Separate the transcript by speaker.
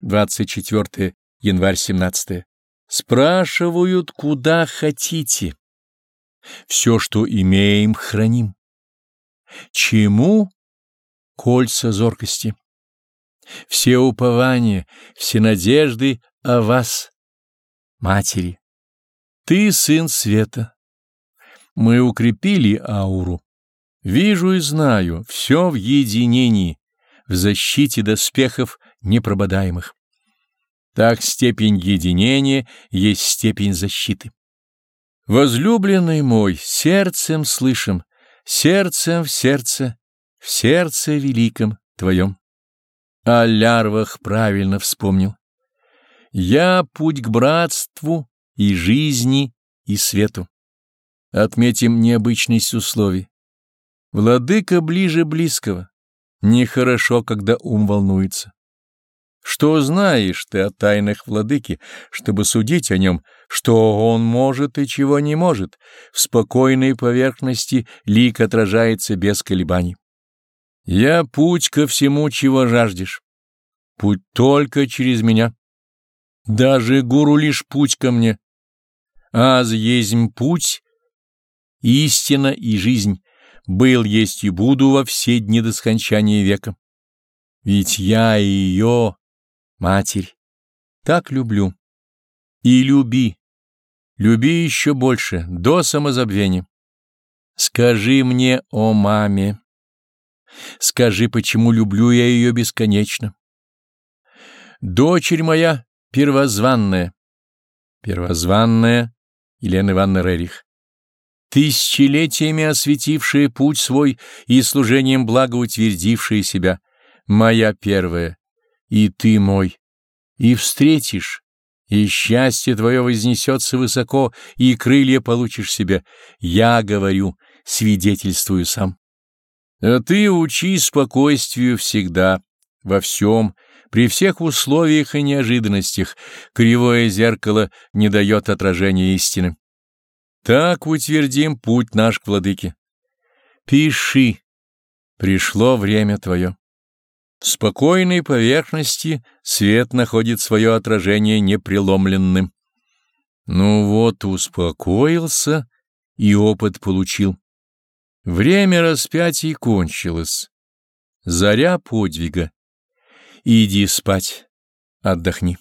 Speaker 1: 24 январь 17 Спрашивают, куда хотите. Все, что имеем, храним. Чему? Кольца зоркости. Все упования, все надежды о вас, матери. Ты сын света. Мы укрепили ауру. Вижу и знаю, все в единении, в защите доспехов непрободаемых. Так степень единения есть степень защиты. Возлюбленный мой, сердцем слышим, сердцем в сердце, в сердце великом твоем. О лярвах правильно вспомнил. Я путь к братству и жизни, и свету. Отметим необычность условий. Владыка ближе близкого. Нехорошо, когда ум волнуется. Что знаешь ты о тайнах владыки, чтобы судить о нем, что он может и чего не может? В спокойной поверхности лик отражается без колебаний. Я путь ко всему, чего жаждешь. Путь только через меня. Даже гуру лишь путь ко мне. Аз есть путь, истина и жизнь. Был, есть и буду во все дни до скончания века. Ведь я ее Матерь, так люблю. И люби, люби еще больше, до самозабвения. Скажи мне о маме. Скажи, почему люблю я ее бесконечно. Дочерь моя первозванная. Первозванная Елена Ивановна Рерих. Тысячелетиями осветившая путь свой и служением блага утвердившая себя. Моя первая и ты мой, и встретишь, и счастье твое вознесется высоко, и крылья получишь себе. Я говорю, свидетельствую сам. А ты учи спокойствию всегда, во всем, при всех условиях и неожиданностях, кривое зеркало не дает отражения истины. Так утвердим путь наш к владыке. Пиши, пришло время твое. В спокойной поверхности свет находит свое отражение непреломленным. Ну вот, успокоился и опыт получил. Время распятий кончилось. Заря подвига. Иди спать, отдохни.